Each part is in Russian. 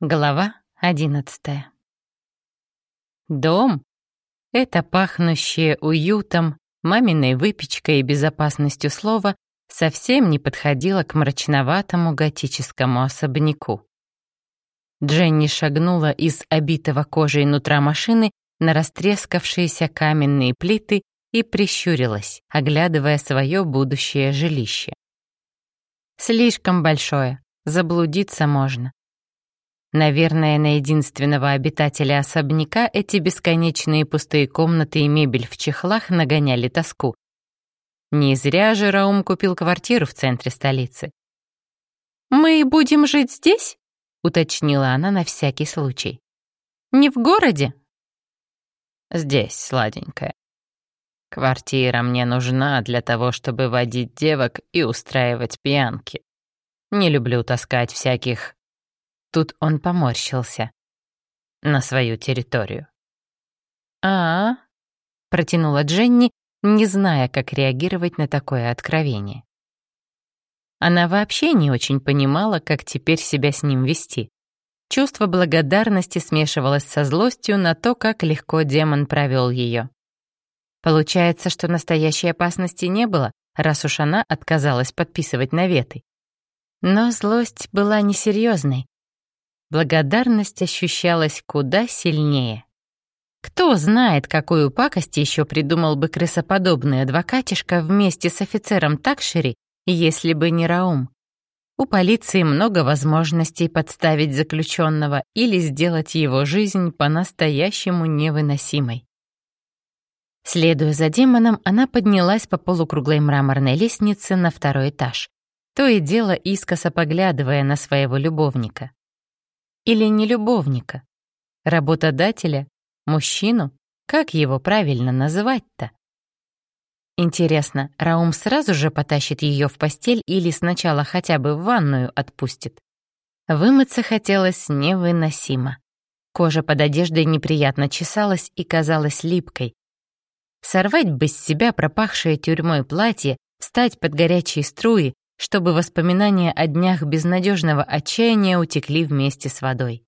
Глава одиннадцатая. Дом — это пахнущее уютом, маминой выпечкой и безопасностью слова совсем не подходило к мрачноватому готическому особняку. Дженни шагнула из обитого кожей нутра машины на растрескавшиеся каменные плиты и прищурилась, оглядывая свое будущее жилище. Слишком большое, заблудиться можно. Наверное, на единственного обитателя особняка эти бесконечные пустые комнаты и мебель в чехлах нагоняли тоску. Не зря же Раум купил квартиру в центре столицы. «Мы будем жить здесь?» — уточнила она на всякий случай. «Не в городе?» «Здесь, сладенькая. Квартира мне нужна для того, чтобы водить девок и устраивать пьянки. Не люблю таскать всяких Тут он поморщился. На свою территорию. а, -а, -а протянула Дженни, не зная, как реагировать на такое откровение. Она вообще не очень понимала, как теперь себя с ним вести. Чувство благодарности смешивалось со злостью на то, как легко демон провел ее. Получается, что настоящей опасности не было, раз уж она отказалась подписывать наветы. Но злость была несерьезной, благодарность ощущалась куда сильнее. Кто знает, какую пакость еще придумал бы крысоподобный адвокатишка вместе с офицером Такшери, если бы не Раум. У полиции много возможностей подставить заключенного или сделать его жизнь по-настоящему невыносимой. Следуя за демоном, она поднялась по полукруглой мраморной лестнице на второй этаж, то и дело искоса поглядывая на своего любовника. Или не любовника? Работодателя? Мужчину? Как его правильно называть-то? Интересно, Раум сразу же потащит ее в постель или сначала хотя бы в ванную отпустит? Вымыться хотелось невыносимо. Кожа под одеждой неприятно чесалась и казалась липкой. Сорвать бы с себя пропахшее тюрьмой платье, встать под горячие струи, чтобы воспоминания о днях безнадежного отчаяния утекли вместе с водой.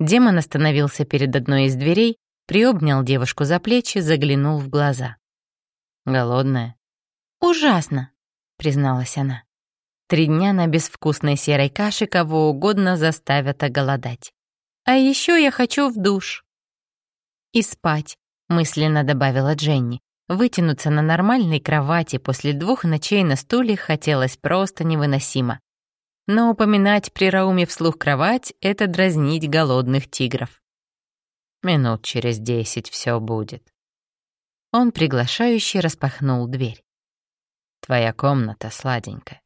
Демон остановился перед одной из дверей, приобнял девушку за плечи, заглянул в глаза. «Голодная?» «Ужасно», — призналась она. Три дня на безвкусной серой каше кого угодно заставят оголодать. А еще я хочу в душ. И спать, мысленно добавила Дженни, Вытянуться на нормальной кровати после двух ночей на стуле хотелось просто невыносимо. Но упоминать при Рауме вслух кровать — это дразнить голодных тигров. Минут через десять все будет. Он приглашающе распахнул дверь. Твоя комната сладенькая.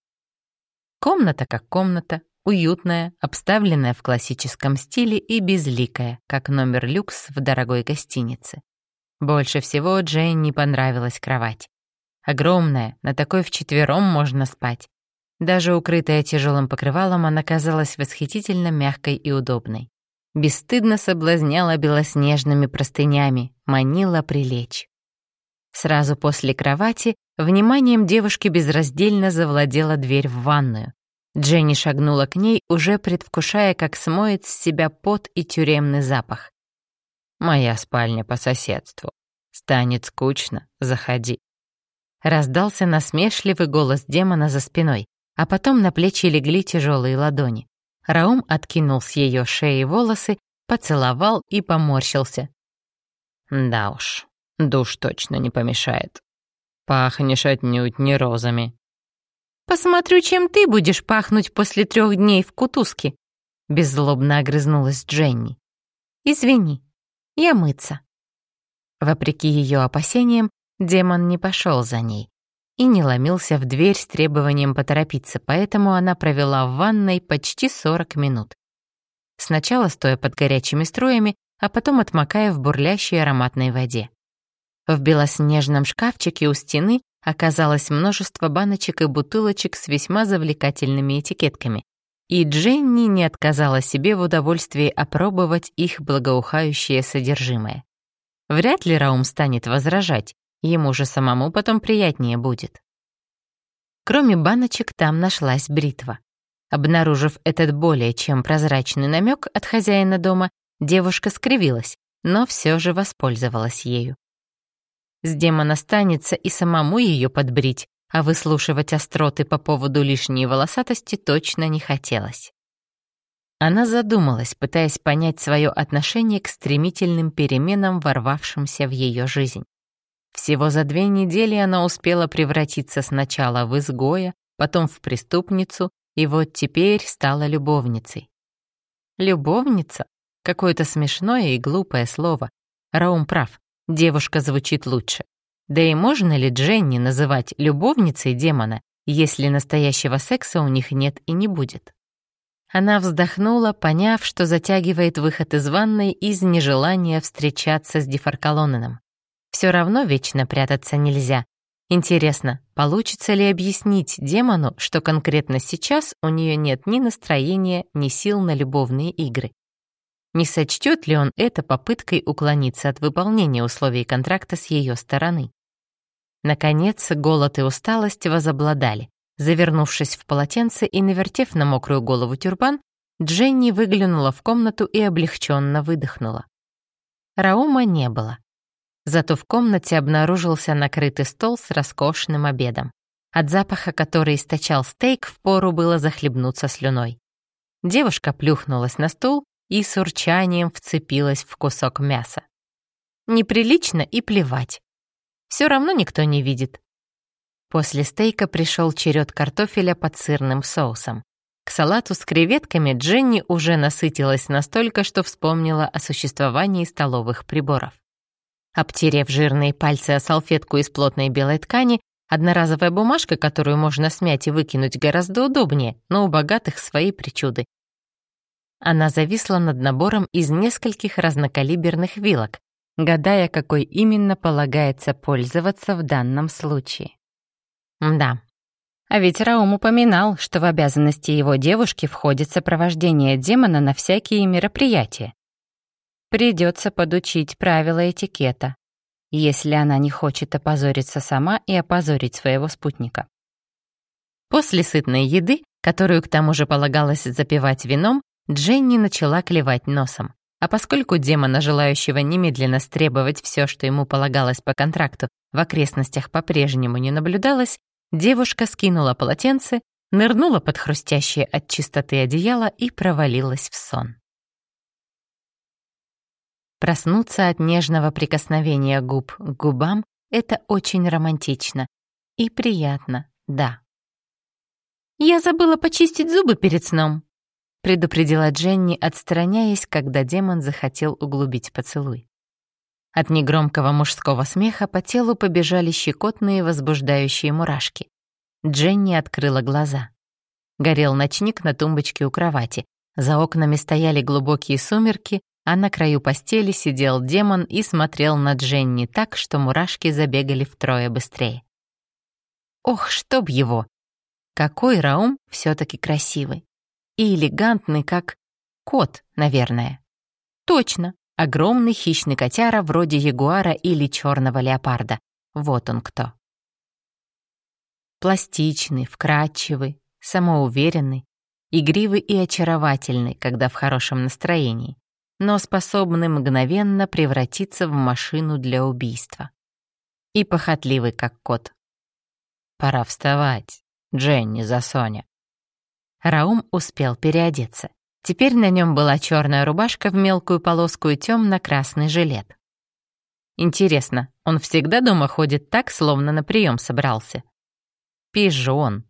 Комната как комната, уютная, обставленная в классическом стиле и безликая, как номер люкс в дорогой гостинице. Больше всего Джейн не понравилась кровать. Огромная, на такой вчетвером можно спать. Даже укрытая тяжелым покрывалом, она казалась восхитительно мягкой и удобной. Бесстыдно соблазняла белоснежными простынями, манила прилечь. Сразу после кровати вниманием девушки безраздельно завладела дверь в ванную. Дженни шагнула к ней, уже предвкушая, как смоет с себя пот и тюремный запах. Моя спальня по соседству. Станет скучно, заходи. Раздался насмешливый голос демона за спиной, а потом на плечи легли тяжелые ладони. Раум откинул с ее шеи волосы, поцеловал и поморщился. Да уж, душ точно не помешает. Пахнешь отнюдь не розами. «Посмотрю, чем ты будешь пахнуть после трех дней в кутузке», беззлобно огрызнулась Дженни. «Извини, я мыться». Вопреки ее опасениям, демон не пошел за ней и не ломился в дверь с требованием поторопиться, поэтому она провела в ванной почти 40 минут. Сначала стоя под горячими струями, а потом отмокая в бурлящей ароматной воде. В белоснежном шкафчике у стены оказалось множество баночек и бутылочек с весьма завлекательными этикетками, и Дженни не отказала себе в удовольствии опробовать их благоухающее содержимое. Вряд ли Раум станет возражать, ему же самому потом приятнее будет. Кроме баночек там нашлась бритва. Обнаружив этот более чем прозрачный намек от хозяина дома, девушка скривилась, но все же воспользовалась ею. С демона станется и самому ее подбрить, а выслушивать остроты по поводу лишней волосатости точно не хотелось. Она задумалась, пытаясь понять свое отношение к стремительным переменам, ворвавшимся в ее жизнь. Всего за две недели она успела превратиться сначала в изгоя, потом в преступницу, и вот теперь стала любовницей. Любовница? Какое-то смешное и глупое слово. Раум прав, девушка звучит лучше. Да и можно ли Дженни называть любовницей демона, если настоящего секса у них нет и не будет? Она вздохнула, поняв, что затягивает выход из ванной из нежелания встречаться с Дефаркалонином. Все равно вечно прятаться нельзя. Интересно, получится ли объяснить демону, что конкретно сейчас у нее нет ни настроения, ни сил на любовные игры? Не сочтет ли он это попыткой уклониться от выполнения условий контракта с ее стороны? Наконец, голод и усталость возобладали. Завернувшись в полотенце и навертев на мокрую голову тюрбан, Дженни выглянула в комнату и облегченно выдохнула. Раума не было. Зато в комнате обнаружился накрытый стол с роскошным обедом. От запаха, который источал стейк, впору было захлебнуться слюной. Девушка плюхнулась на стул и с урчанием вцепилась в кусок мяса. Неприлично и плевать. Все равно никто не видит. После стейка пришел черед картофеля под сырным соусом. К салату с креветками Дженни уже насытилась настолько, что вспомнила о существовании столовых приборов. Обтерев жирные пальцы о салфетку из плотной белой ткани, одноразовая бумажка, которую можно смять и выкинуть, гораздо удобнее, но у богатых свои причуды. Она зависла над набором из нескольких разнокалиберных вилок, гадая, какой именно полагается пользоваться в данном случае. Да. А ведь Раум упоминал, что в обязанности его девушки входит сопровождение демона на всякие мероприятия. Придется подучить правила этикета, если она не хочет опозориться сама и опозорить своего спутника. После сытной еды, которую к тому же полагалось запивать вином, Дженни начала клевать носом. А поскольку демона, желающего немедленно стребовать все, что ему полагалось по контракту, в окрестностях по-прежнему не наблюдалось, девушка скинула полотенце, нырнула под хрустящее от чистоты одеяло и провалилась в сон. Проснуться от нежного прикосновения губ к губам — это очень романтично. И приятно, да. «Я забыла почистить зубы перед сном», — предупредила Дженни, отстраняясь, когда демон захотел углубить поцелуй. От негромкого мужского смеха по телу побежали щекотные возбуждающие мурашки. Дженни открыла глаза. Горел ночник на тумбочке у кровати. За окнами стояли глубокие сумерки, а на краю постели сидел демон и смотрел на Дженни так, что мурашки забегали втрое быстрее. Ох, чтоб его! Какой Раум все таки красивый. И элегантный, как кот, наверное. Точно, Огромный хищный котяра вроде ягуара или черного леопарда. Вот он кто. Пластичный, вкрадчивый, самоуверенный, игривый и очаровательный, когда в хорошем настроении, но способный мгновенно превратиться в машину для убийства. И похотливый, как кот. «Пора вставать, Дженни за Соня». Раум успел переодеться. Теперь на нем была черная рубашка в мелкую полоску и темно-красный жилет. Интересно, он всегда дома ходит так, словно на прием собрался? Пижон.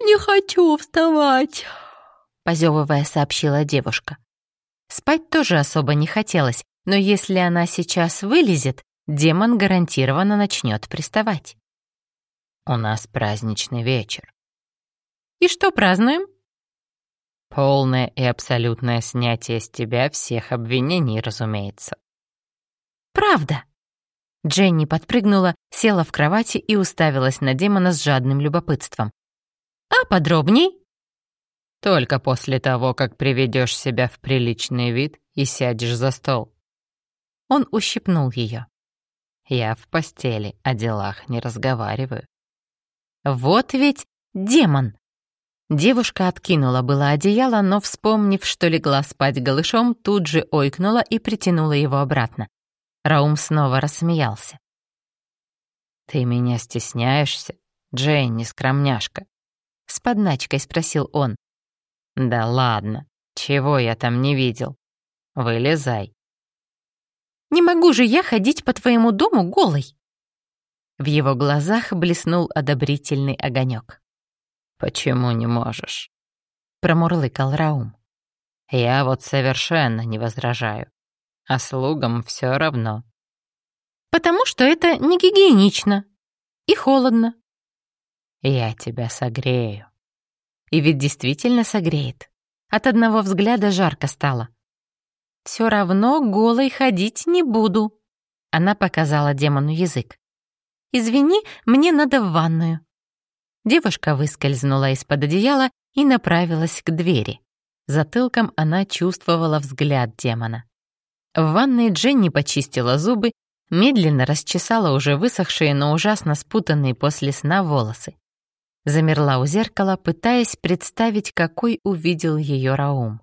«Не хочу вставать», — позевывая сообщила девушка. Спать тоже особо не хотелось, но если она сейчас вылезет, демон гарантированно начнет приставать. «У нас праздничный вечер». «И что празднуем?» Полное и абсолютное снятие с тебя всех обвинений, разумеется. Правда? Дженни подпрыгнула, села в кровати и уставилась на демона с жадным любопытством. А подробней? Только после того, как приведешь себя в приличный вид и сядешь за стол. Он ущипнул ее. Я в постели, о делах не разговариваю. Вот ведь демон! Девушка откинула было одеяло, но, вспомнив, что легла спать голышом, тут же ойкнула и притянула его обратно. Раум снова рассмеялся. «Ты меня стесняешься, Дженни, скромняшка?» С подначкой спросил он. «Да ладно, чего я там не видел? Вылезай». «Не могу же я ходить по твоему дому голой!» В его глазах блеснул одобрительный огонек. «Почему не можешь?» — промурлыкал Раум. «Я вот совершенно не возражаю. А слугам все равно». «Потому что это не гигиенично и холодно». «Я тебя согрею». И ведь действительно согреет. От одного взгляда жарко стало. «Все равно голой ходить не буду», — она показала демону язык. «Извини, мне надо в ванную». Девушка выскользнула из-под одеяла и направилась к двери. Затылком она чувствовала взгляд демона. В ванной Дженни почистила зубы, медленно расчесала уже высохшие, но ужасно спутанные после сна волосы. Замерла у зеркала, пытаясь представить, какой увидел ее Раум.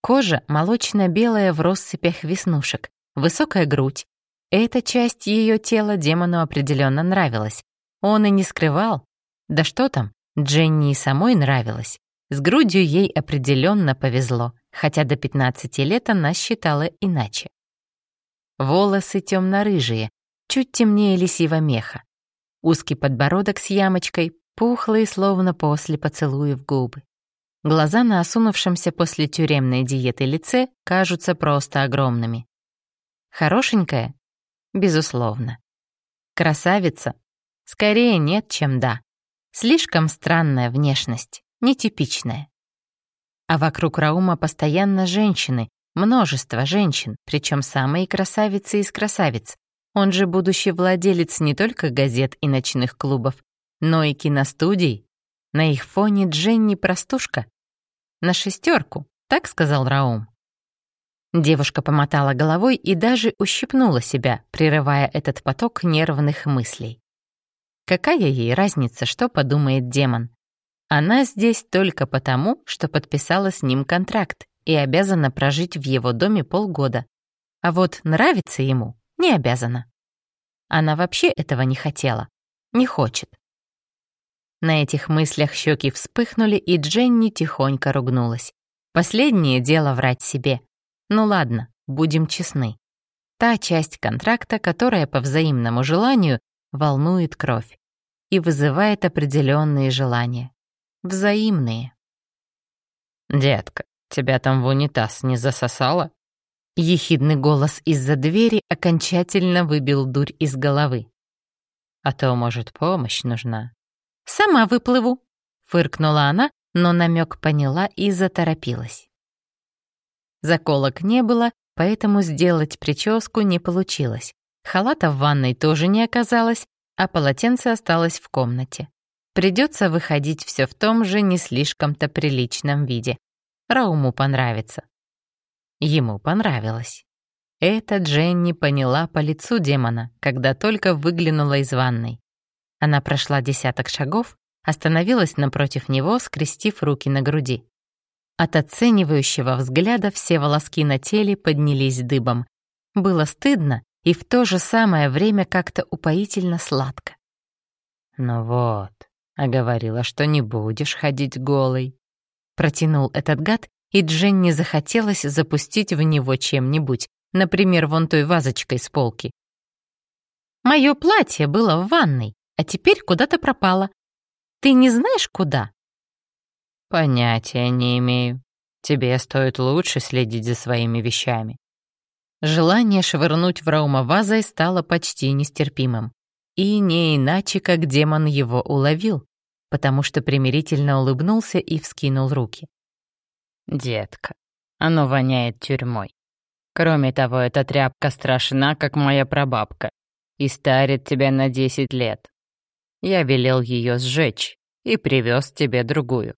Кожа молочно-белая в россыпях веснушек, высокая грудь. Эта часть ее тела демону определенно нравилась. Он и не скрывал. Да что там, Дженни и самой нравилась. С грудью ей определенно повезло, хотя до 15 лет она считала иначе. Волосы темно-рыжие, чуть темнее лисьего меха. Узкий подбородок с ямочкой, пухлые, словно после поцелуев губы. Глаза на осунувшемся после тюремной диеты лице кажутся просто огромными. Хорошенькая? Безусловно. Красавица? Скорее нет, чем да. Слишком странная внешность, нетипичная. А вокруг Раума постоянно женщины, множество женщин, причем самые красавицы из красавиц. Он же будущий владелец не только газет и ночных клубов, но и киностудий. На их фоне Дженни простушка. На шестерку, так сказал Раум. Девушка помотала головой и даже ущипнула себя, прерывая этот поток нервных мыслей. Какая ей разница, что подумает демон? Она здесь только потому, что подписала с ним контракт и обязана прожить в его доме полгода. А вот нравится ему не обязана. Она вообще этого не хотела, не хочет. На этих мыслях щеки вспыхнули, и Дженни тихонько ругнулась. Последнее дело врать себе. Ну ладно, будем честны. Та часть контракта, которая по взаимному желанию волнует кровь и вызывает определенные желания. Взаимные. «Детка, тебя там в унитаз не засосало?» Ехидный голос из-за двери окончательно выбил дурь из головы. «А то, может, помощь нужна?» «Сама выплыву», — фыркнула она, но намек поняла и заторопилась. Заколок не было, поэтому сделать прическу не получилось. Халата в ванной тоже не оказалось, а полотенце осталось в комнате. Придется выходить все в том же не слишком-то приличном виде. Рауму понравится. Ему понравилось. Это Дженни поняла по лицу демона, когда только выглянула из ванной. Она прошла десяток шагов, остановилась напротив него, скрестив руки на груди. От оценивающего взгляда все волоски на теле поднялись дыбом. Было стыдно и в то же самое время как-то упоительно сладко. «Ну вот, а говорила, что не будешь ходить голой», протянул этот гад, и Дженни захотелось запустить в него чем-нибудь, например, вон той вазочкой с полки. «Моё платье было в ванной», а теперь куда-то пропала. Ты не знаешь, куда?» «Понятия не имею. Тебе стоит лучше следить за своими вещами». Желание швырнуть в Раума вазой стало почти нестерпимым. И не иначе, как демон его уловил, потому что примирительно улыбнулся и вскинул руки. «Детка, оно воняет тюрьмой. Кроме того, эта тряпка страшна, как моя прабабка, и старит тебя на десять лет. Я велел ее сжечь и привез тебе другую».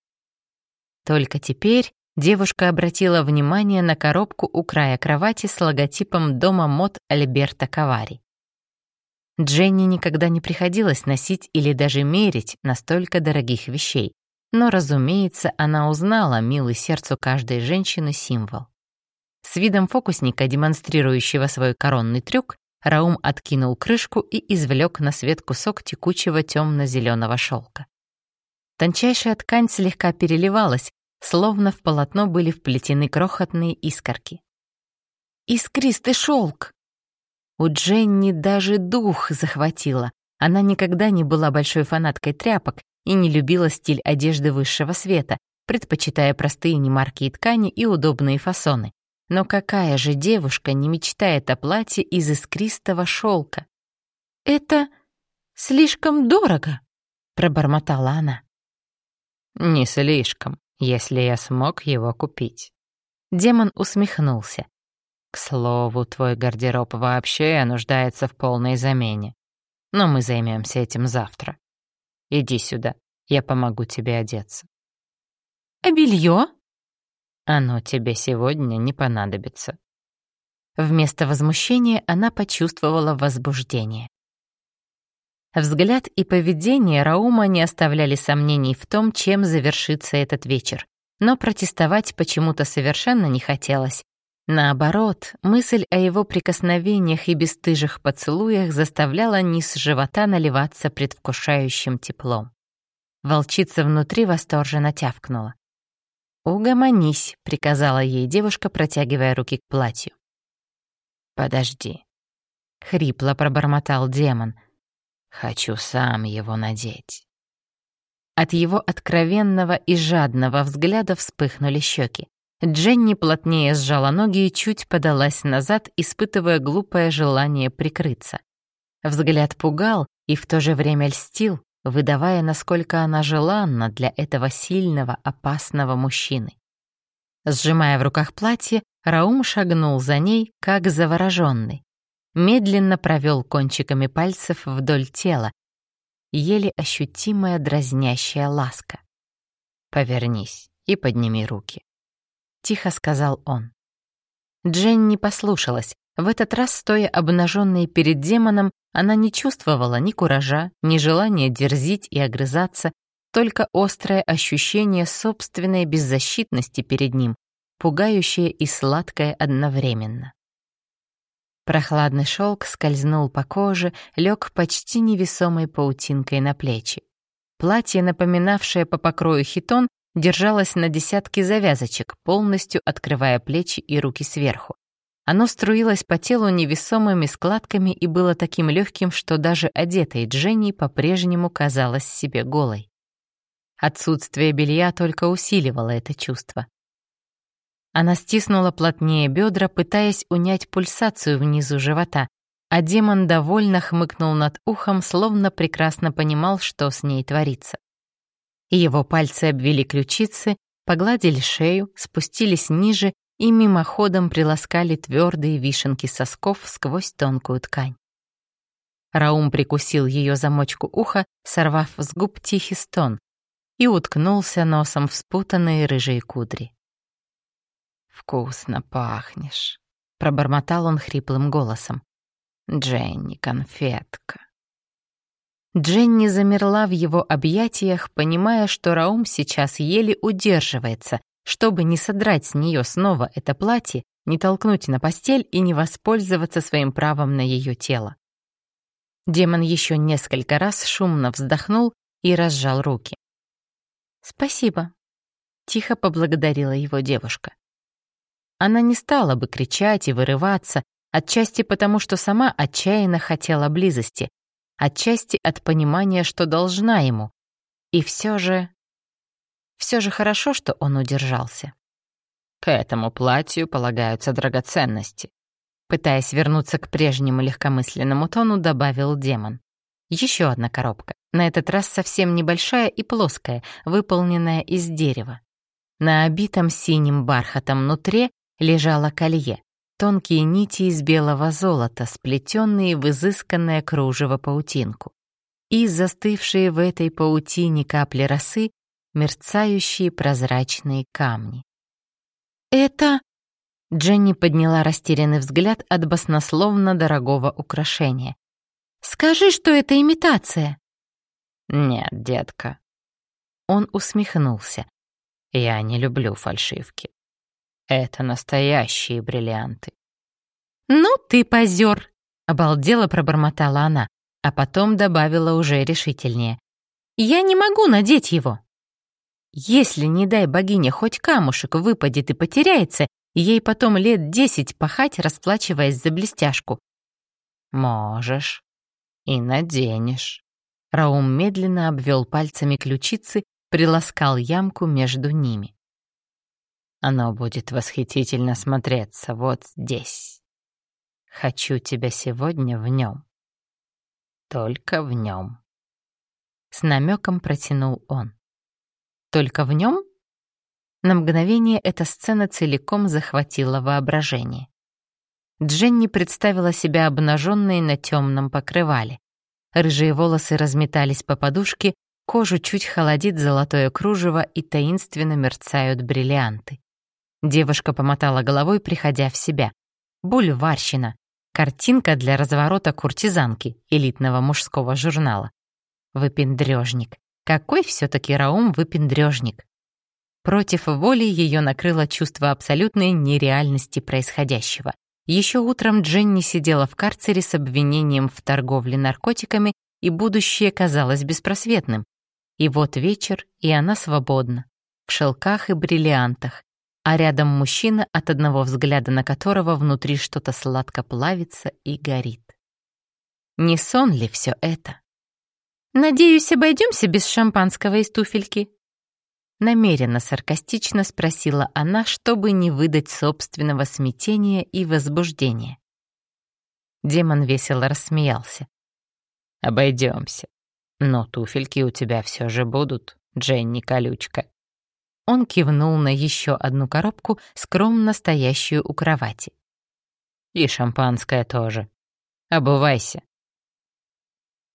Только теперь девушка обратила внимание на коробку у края кровати с логотипом дома мод Альберта Кавари. Дженни никогда не приходилось носить или даже мерить настолько дорогих вещей. но, разумеется, она узнала милый сердцу каждой женщины символ. С видом фокусника, демонстрирующего свой коронный трюк, Раум откинул крышку и извлек на свет кусок текучего темно-зеленого шелка. Тончайшая ткань слегка переливалась, словно в полотно были вплетены крохотные искорки. «Искристый шелк!» У Дженни даже дух захватило. Она никогда не была большой фанаткой тряпок и не любила стиль одежды высшего света, предпочитая простые немаркие ткани и удобные фасоны. Но какая же девушка не мечтает о платье из искристого шелка? «Это слишком дорого», — пробормотала она. «Не слишком, если я смог его купить». Демон усмехнулся. «К слову, твой гардероб вообще нуждается в полной замене. Но мы займемся этим завтра. Иди сюда, я помогу тебе одеться». «А белье?» Оно тебе сегодня не понадобится. Вместо возмущения она почувствовала возбуждение. Взгляд и поведение Раума не оставляли сомнений в том, чем завершится этот вечер. Но протестовать почему-то совершенно не хотелось. Наоборот, мысль о его прикосновениях и бесстыжих поцелуях заставляла низ живота наливаться предвкушающим теплом. Волчица внутри восторженно тявкнула. «Угомонись», — приказала ей девушка, протягивая руки к платью. «Подожди», — хрипло пробормотал демон. «Хочу сам его надеть». От его откровенного и жадного взгляда вспыхнули щеки. Дженни плотнее сжала ноги и чуть подалась назад, испытывая глупое желание прикрыться. Взгляд пугал и в то же время льстил, выдавая, насколько она желанна для этого сильного, опасного мужчины. Сжимая в руках платье, Раум шагнул за ней, как завороженный. Медленно провел кончиками пальцев вдоль тела, еле ощутимая дразнящая ласка. «Повернись и подними руки», — тихо сказал он. Дженни послушалась, в этот раз, стоя обнаженной перед демоном, она не чувствовала ни куража, ни желания дерзить и огрызаться, только острое ощущение собственной беззащитности перед ним, пугающее и сладкое одновременно. Прохладный шелк скользнул по коже, лег почти невесомой паутинкой на плечи. Платье, напоминавшее по покрою хитон, держалось на десятке завязочек, полностью открывая плечи и руки сверху. Оно струилось по телу невесомыми складками и было таким легким, что даже одетой Дженни по-прежнему казалась себе голой. Отсутствие белья только усиливало это чувство. Она стиснула плотнее бедра, пытаясь унять пульсацию внизу живота, а демон довольно хмыкнул над ухом, словно прекрасно понимал, что с ней творится. Его пальцы обвели ключицы, погладили шею, спустились ниже и мимоходом приласкали твердые вишенки сосков сквозь тонкую ткань. Раум прикусил ее замочку уха, сорвав с губ тихий стон, и уткнулся носом в спутанные рыжие кудри. «Вкусно пахнешь», — пробормотал он хриплым голосом. «Дженни, конфетка». Дженни замерла в его объятиях, понимая, что Раум сейчас еле удерживается, чтобы не содрать с нее снова это платье, не толкнуть на постель и не воспользоваться своим правом на ее тело. Демон еще несколько раз шумно вздохнул и разжал руки. «Спасибо», — тихо поблагодарила его девушка. Она не стала бы кричать и вырываться, отчасти потому, что сама отчаянно хотела близости, отчасти от понимания, что должна ему. И все же все же хорошо, что он удержался. К этому платью полагаются драгоценности. Пытаясь вернуться к прежнему легкомысленному тону, добавил демон. Еще одна коробка, на этот раз совсем небольшая и плоская, выполненная из дерева. На обитом синим бархатом нутре лежало колье, тонкие нити из белого золота, сплетенные в изысканное кружево паутинку. И застывшие в этой паутине капли росы мерцающие прозрачные камни. «Это...» Дженни подняла растерянный взгляд от баснословно дорогого украшения. «Скажи, что это имитация!» «Нет, детка». Он усмехнулся. «Я не люблю фальшивки. Это настоящие бриллианты». «Ну ты позер!» — обалдела пробормотала она, а потом добавила уже решительнее. «Я не могу надеть его!» Если, не дай богине, хоть камушек выпадет и потеряется, ей потом лет десять пахать, расплачиваясь за блестяшку. «Можешь. И наденешь». Раум медленно обвел пальцами ключицы, приласкал ямку между ними. «Оно будет восхитительно смотреться вот здесь. Хочу тебя сегодня в нем. Только в нем». С намеком протянул он. «Только в нем?» На мгновение эта сцена целиком захватила воображение. Дженни представила себя обнаженной на темном покрывале. Рыжие волосы разметались по подушке, кожу чуть холодит золотое кружево и таинственно мерцают бриллианты. Девушка помотала головой, приходя в себя. Бульварщина. Картинка для разворота куртизанки элитного мужского журнала. Выпендрежник. Какой все-таки Раум выпендрежник? Против воли ее накрыло чувство абсолютной нереальности происходящего. Еще утром Дженни сидела в карцере с обвинением в торговле наркотиками, и будущее казалось беспросветным. И вот вечер, и она свободна, в шелках и бриллиантах, а рядом мужчина, от одного взгляда на которого внутри что-то сладко плавится и горит. Не сон ли все это? «Надеюсь, обойдемся без шампанского из туфельки?» намеренно саркастично спросила она, чтобы не выдать собственного смятения и возбуждения. Демон весело рассмеялся. «Обойдемся. Но туфельки у тебя все же будут, Дженни Колючка». Он кивнул на еще одну коробку, скромно стоящую у кровати. «И шампанское тоже. Обувайся.